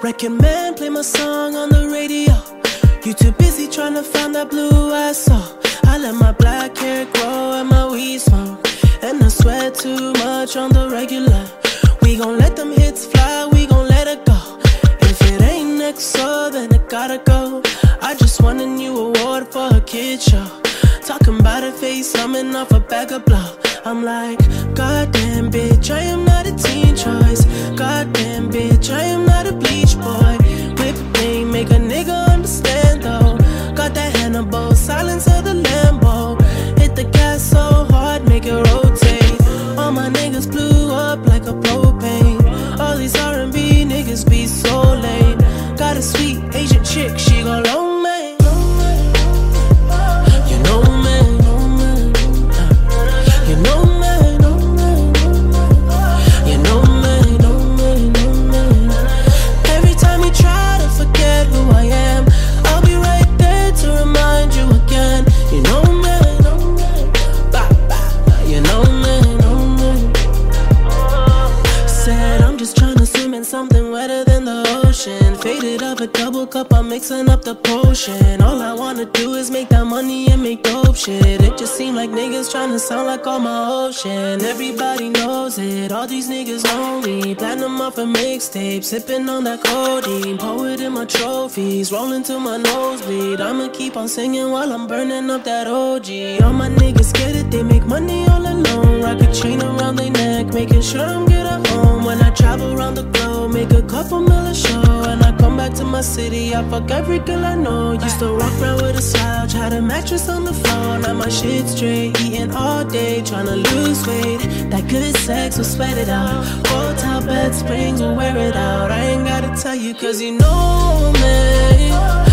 Reckon man play my song on the radio. You too busy trying to find that blue I saw. I let my black hair grow and my weed smoke. And I sweat too much on the regular. We gon' let them hits fly, we gon' let it go. If it ain't next, so then it gotta go. I just won a new award for a kid show. Talking about a face, humming off a bag of blow. I'm like, goddamn bitch, I am not a teen choice. Goddamn bitch, I am not a double cup, I'm mixing up the potion. All I wanna do is make that money and make dope shit. It just seem like niggas tryna sound like all my ocean. Everybody knows it, all these niggas me. Platinum off a mixtape, sipping on that codeine. Poet in my trophies, rolling to my nosebleed. I'ma keep on singing while I'm burning up that OG. All my niggas get it, they make money all alone. Rock a chain around their neck, making sure I'm good at home. When I travel around the globe, make a couple mil a show. My city, I fuck every girl I know. Used to walk around with a slouch, had a mattress on the floor. Now my shit straight, eating all day, tryna lose weight. That good sex will sweat it out. Hotel bed springs will wear it out. I ain't gotta tell you, cause you know me.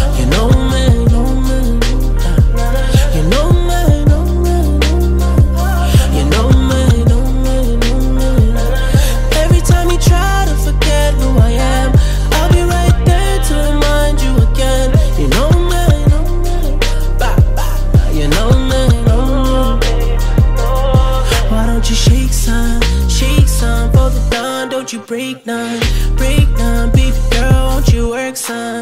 You break none, break none, baby girl. Won't you work some,